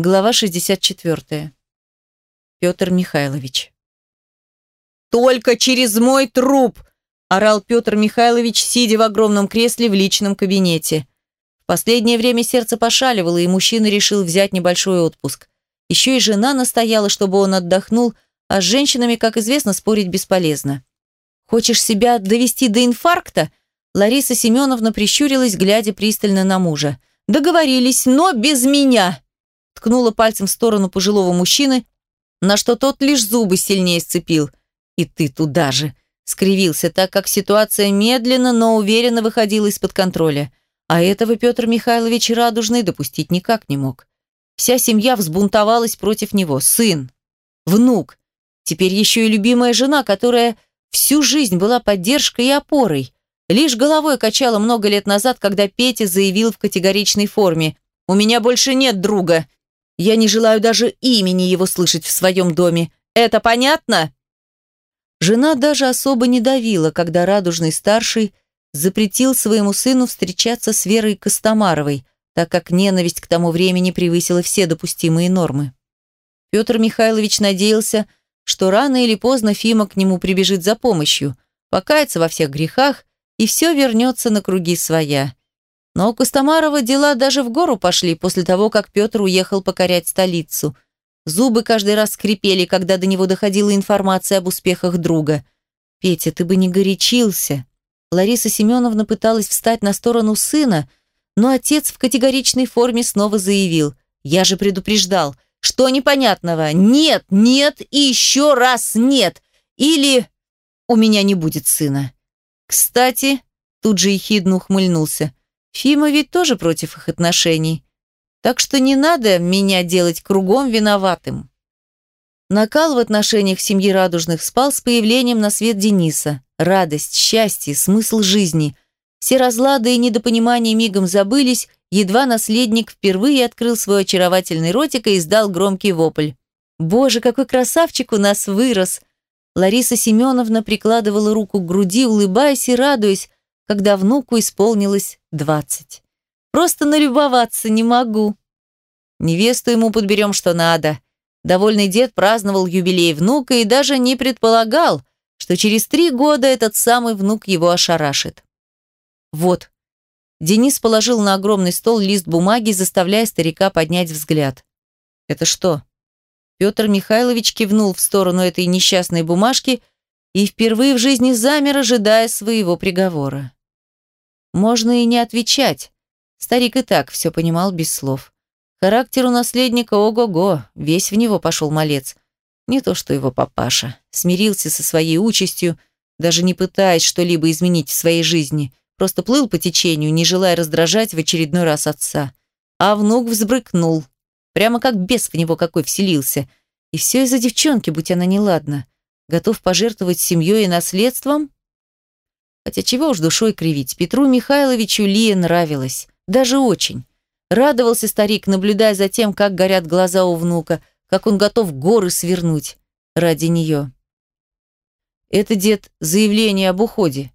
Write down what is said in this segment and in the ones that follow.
Глава 64. Петр Михайлович. «Только через мой труп!» – орал Петр Михайлович, сидя в огромном кресле в личном кабинете. В последнее время сердце пошаливало, и мужчина решил взять небольшой отпуск. Еще и жена настояла, чтобы он отдохнул, а с женщинами, как известно, спорить бесполезно. «Хочешь себя довести до инфаркта?» Лариса Семеновна прищурилась, глядя пристально на мужа. «Договорились, но без меня!» Ткнула пальцем в сторону пожилого мужчины, на что тот лишь зубы сильнее сцепил. «И ты туда же!» скривился, так как ситуация медленно, но уверенно выходила из-под контроля. А этого Петр Михайлович Радужный допустить никак не мог. Вся семья взбунтовалась против него. Сын, внук, теперь еще и любимая жена, которая всю жизнь была поддержкой и опорой. Лишь головой качала много лет назад, когда Петя заявил в категоричной форме «У меня больше нет друга. Я не желаю даже имени его слышать в своем доме. Это понятно?» Жена даже особо не давила, когда Радужный старший запретил своему сыну встречаться с Верой Костомаровой, так как ненависть к тому времени превысила все допустимые нормы. Петр Михайлович надеялся, что рано или поздно Фима к нему прибежит за помощью, покается во всех грехах, и все вернется на круги своя. Но у Костомарова дела даже в гору пошли после того, как Петр уехал покорять столицу. Зубы каждый раз скрипели, когда до него доходила информация об успехах друга. «Петя, ты бы не горячился». Лариса Семеновна пыталась встать на сторону сына, но отец в категоричной форме снова заявил. «Я же предупреждал. Что непонятного? Нет, нет и еще раз нет. Или у меня не будет сына». «Кстати», тут же ехидно ухмыльнулся, Фима ведь тоже против их отношений. Так что не надо меня делать кругом виноватым. Накал в отношениях семьи Радужных спал с появлением на свет Дениса. Радость, счастье, смысл жизни. Все разлады и недопонимания мигом забылись, едва наследник впервые открыл свой очаровательный ротик и издал громкий вопль. «Боже, какой красавчик у нас вырос!» Лариса Семеновна прикладывала руку к груди, улыбаясь и радуясь, когда внуку исполнилось двадцать. Просто налюбоваться не могу. Невесту ему подберем, что надо. Довольный дед праздновал юбилей внука и даже не предполагал, что через три года этот самый внук его ошарашит. Вот. Денис положил на огромный стол лист бумаги, заставляя старика поднять взгляд. Это что? Петр Михайлович кивнул в сторону этой несчастной бумажки и впервые в жизни замер, ожидая своего приговора. Можно и не отвечать. Старик и так все понимал без слов. Характер у наследника ого-го, весь в него пошел малец. Не то что его папаша. Смирился со своей участью, даже не пытаясь что-либо изменить в своей жизни. Просто плыл по течению, не желая раздражать в очередной раз отца. А внук взбрыкнул. Прямо как бес в него какой вселился. И все из-за девчонки, будь она неладна. Готов пожертвовать семьей и наследством? Хотя чего уж душой кривить, Петру Михайловичу Лия нравилась. Даже очень. Радовался старик, наблюдая за тем, как горят глаза у внука, как он готов горы свернуть ради нее. Это, дед, заявление об уходе.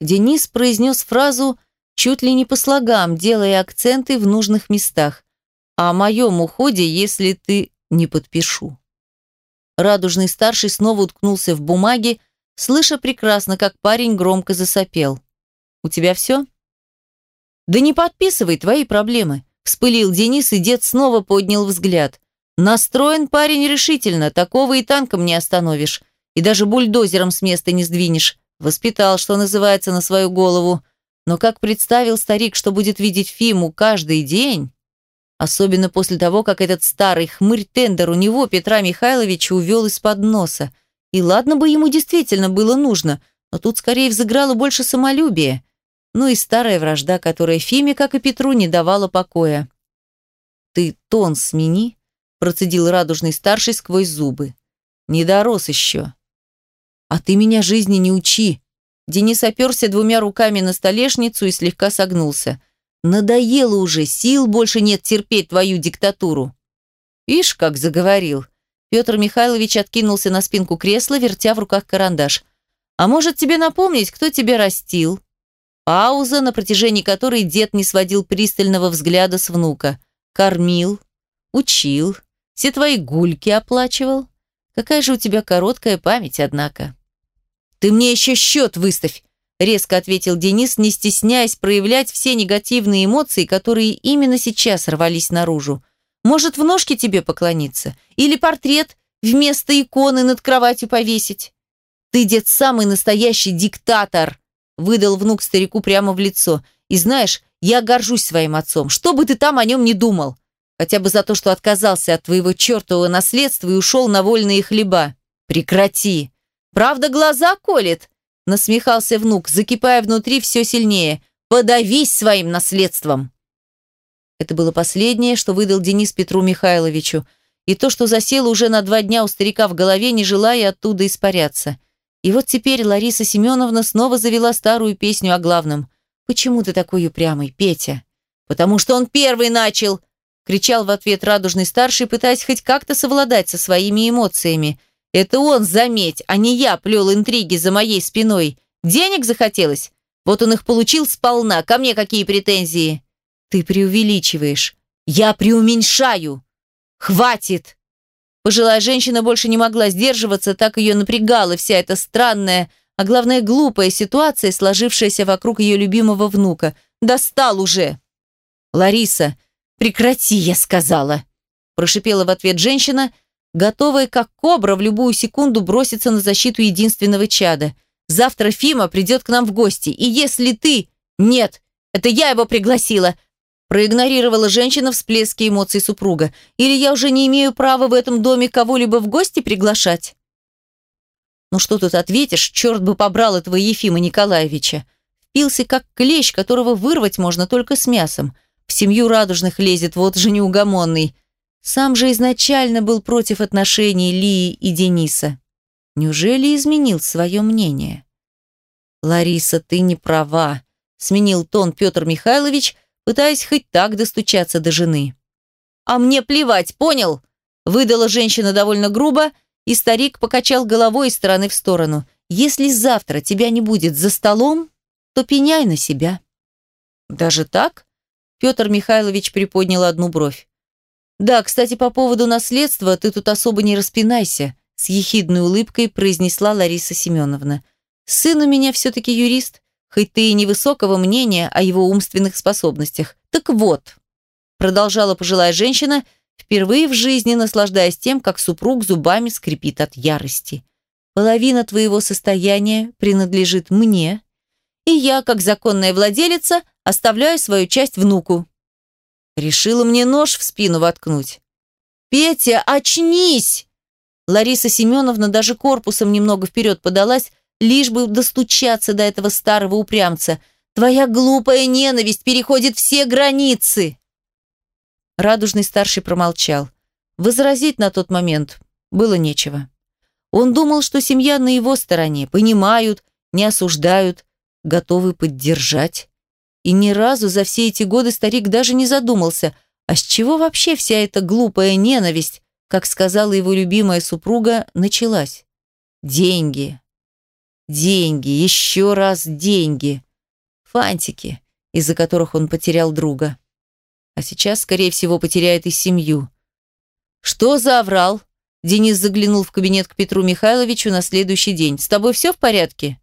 Денис произнес фразу чуть ли не по слогам, делая акценты в нужных местах. «О моем уходе, если ты не подпишу». Радужный старший снова уткнулся в бумаге, слыша прекрасно, как парень громко засопел. «У тебя все?» «Да не подписывай твои проблемы», – вспылил Денис, и дед снова поднял взгляд. «Настроен парень решительно, такого и танком не остановишь, и даже бульдозером с места не сдвинешь. Воспитал, что называется, на свою голову. Но как представил старик, что будет видеть Фиму каждый день...» Особенно после того, как этот старый хмырь-тендер у него, Петра Михайловича, увел из-под носа – и ладно бы ему действительно было нужно, но тут скорее взыграло больше самолюбие. Ну и старая вражда, которая Фиме, как и Петру, не давала покоя. «Ты тон смени», – процедил радужный старший сквозь зубы. «Не дорос еще». «А ты меня жизни не учи». Денис оперся двумя руками на столешницу и слегка согнулся. «Надоело уже, сил больше нет терпеть твою диктатуру». «Ишь, как заговорил», Петр Михайлович откинулся на спинку кресла, вертя в руках карандаш. «А может тебе напомнить, кто тебя растил?» Пауза, на протяжении которой дед не сводил пристального взгляда с внука. «Кормил, учил, все твои гульки оплачивал. Какая же у тебя короткая память, однако. Ты мне еще счет выставь, резко ответил Денис, не стесняясь проявлять все негативные эмоции, которые именно сейчас рвались наружу. Может, в ножки тебе поклониться? Или портрет вместо иконы над кроватью повесить? Ты, дед, самый настоящий диктатор, выдал внук старику прямо в лицо. И знаешь, я горжусь своим отцом, что бы ты там о нем не думал. Хотя бы за то, что отказался от твоего чертового наследства и ушел на вольные хлеба. Прекрати. Правда, глаза колет? Насмехался внук, закипая внутри все сильнее. Подавись своим наследством. Это было последнее, что выдал Денис Петру Михайловичу, и то, что засело уже на два дня у старика в голове, не желая оттуда испаряться. И вот теперь Лариса Семеновна снова завела старую песню о главном. «Почему ты такой упрямый, Петя?» «Потому что он первый начал!» кричал в ответ радужный старший, пытаясь хоть как-то совладать со своими эмоциями. «Это он, заметь, а не я плел интриги за моей спиной. Денег захотелось? Вот он их получил сполна, ко мне какие претензии?» «Ты преувеличиваешь. Я преуменьшаю. Хватит!» Пожилая женщина больше не могла сдерживаться, так ее напрягала вся эта странная, а главное глупая ситуация, сложившаяся вокруг ее любимого внука. «Достал уже!» «Лариса, прекрати, я сказала!» Прошипела в ответ женщина, готовая как кобра в любую секунду броситься на защиту единственного чада. «Завтра Фима придет к нам в гости, и если ты...» «Нет, это я его пригласила!» Проигнорировала женщина всплески эмоций супруга. Или я уже не имею права в этом доме кого-либо в гости приглашать? Ну что тут ответишь, черт бы побрал этого Ефима Николаевича. Впился как клещ, которого вырвать можно только с мясом. В семью радужных лезет, вот же неугомонный. Сам же изначально был против отношений Лии и Дениса. Неужели изменил свое мнение? «Лариса, ты не права», — сменил тон Петр Михайлович, пытаясь хоть так достучаться до жены. «А мне плевать, понял?» Выдала женщина довольно грубо, и старик покачал головой из стороны в сторону. «Если завтра тебя не будет за столом, то пеняй на себя». «Даже так?» Петр Михайлович приподнял одну бровь. «Да, кстати, по поводу наследства ты тут особо не распинайся», с ехидной улыбкой произнесла Лариса Семеновна. «Сын у меня все-таки юрист, хоть ты и невысокого мнения о его умственных способностях. Так вот, продолжала пожилая женщина, впервые в жизни наслаждаясь тем, как супруг зубами скрипит от ярости. Половина твоего состояния принадлежит мне, и я, как законная владелица, оставляю свою часть внуку. Решила мне нож в спину воткнуть. «Петя, очнись!» Лариса Семеновна даже корпусом немного вперед подалась, лишь бы достучаться до этого старого упрямца. Твоя глупая ненависть переходит все границы. Радужный старший промолчал. Возразить на тот момент было нечего. Он думал, что семья на его стороне, понимают, не осуждают, готовы поддержать. И ни разу за все эти годы старик даже не задумался, а с чего вообще вся эта глупая ненависть, как сказала его любимая супруга, началась? Деньги. Деньги, еще раз деньги. Фантики, из-за которых он потерял друга. А сейчас, скорее всего, потеряет и семью. «Что за оврал?» Денис заглянул в кабинет к Петру Михайловичу на следующий день. «С тобой все в порядке?»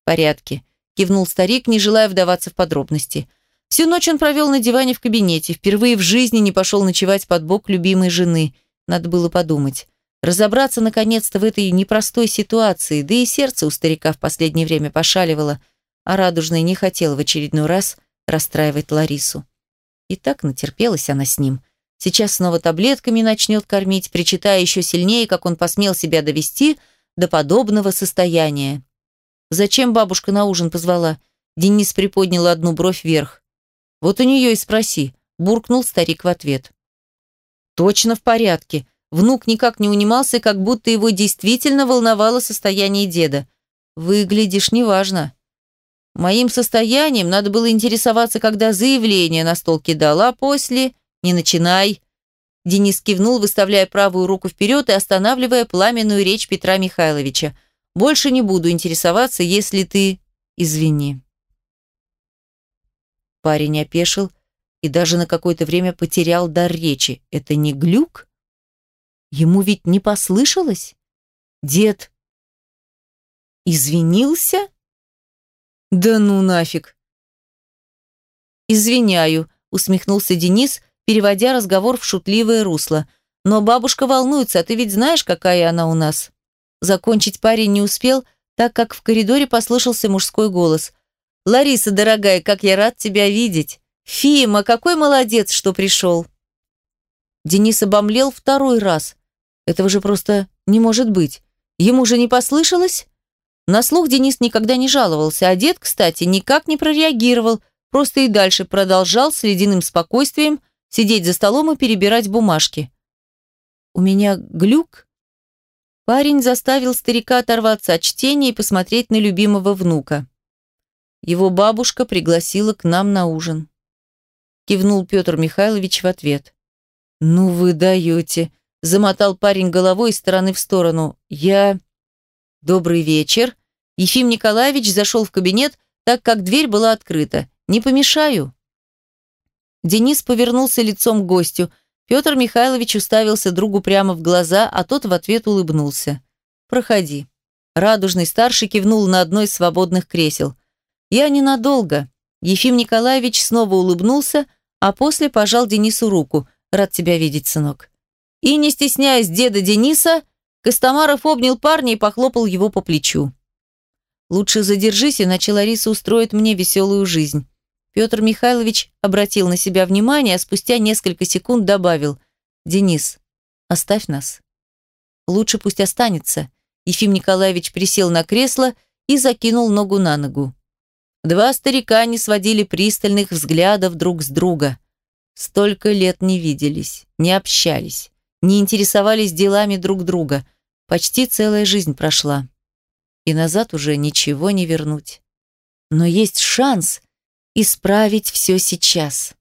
«В порядке», – кивнул старик, не желая вдаваться в подробности. Всю ночь он провел на диване в кабинете. Впервые в жизни не пошел ночевать под бок любимой жены. Надо было подумать. Разобраться наконец-то в этой непростой ситуации, да и сердце у старика в последнее время пошаливало, а Радужный не хотел в очередной раз расстраивать Ларису. И так натерпелась она с ним. Сейчас снова таблетками начнет кормить, причитая еще сильнее, как он посмел себя довести до подобного состояния. «Зачем бабушка на ужин позвала?» Денис приподнял одну бровь вверх. «Вот у нее и спроси», – буркнул старик в ответ. «Точно в порядке», Внук никак не унимался, как будто его действительно волновало состояние деда. «Выглядишь неважно». Моим состоянием надо было интересоваться, когда заявление на стол кидала, а после «не начинай». Денис кивнул, выставляя правую руку вперед и останавливая пламенную речь Петра Михайловича. «Больше не буду интересоваться, если ты... извини». Парень опешил, и даже на какое-то время потерял дар речи. Это не глюк? Ему ведь не послышалось? Дед извинился? Да ну нафиг. Извиняю, усмехнулся Денис, переводя разговор в шутливое русло. Но бабушка волнуется, а ты ведь знаешь, какая она у нас. Закончить парень не успел, так как в коридоре послышался мужской голос. «Лариса, дорогая, как я рад тебя видеть! Фима, какой молодец, что пришел!» Денис обомлел второй раз. Этого же просто не может быть. Ему же не послышалось? На слух Денис никогда не жаловался, а дед, кстати, никак не прореагировал, просто и дальше продолжал с ледяным спокойствием сидеть за столом и перебирать бумажки. «У меня глюк?» Парень заставил старика оторваться от чтения и посмотреть на любимого внука. Его бабушка пригласила к нам на ужин. Кивнул Петр Михайлович в ответ. «Ну вы даете!» – замотал парень головой из стороны в сторону. «Я...» «Добрый вечер!» Ефим Николаевич зашел в кабинет, так как дверь была открыта. «Не помешаю?» Денис повернулся лицом к гостю – Петр Михайлович уставился другу прямо в глаза, а тот в ответ улыбнулся. «Проходи». Радужный старший кивнул на одно из свободных кресел. «Я ненадолго». Ефим Николаевич снова улыбнулся, а после пожал Денису руку. «Рад тебя видеть, сынок». И, не стесняясь деда Дениса, Костомаров обнял парня и похлопал его по плечу. «Лучше задержись, иначе Лариса устроит мне веселую жизнь. Петр Михайлович обратил на себя внимание, а спустя несколько секунд добавил «Денис, оставь нас». «Лучше пусть останется». Ефим Николаевич присел на кресло и закинул ногу на ногу. Два старика не сводили пристальных взглядов друг с друга. Столько лет не виделись, не общались, не интересовались делами друг друга. Почти целая жизнь прошла. И назад уже ничего не вернуть. Но есть шанс – исправить все сейчас.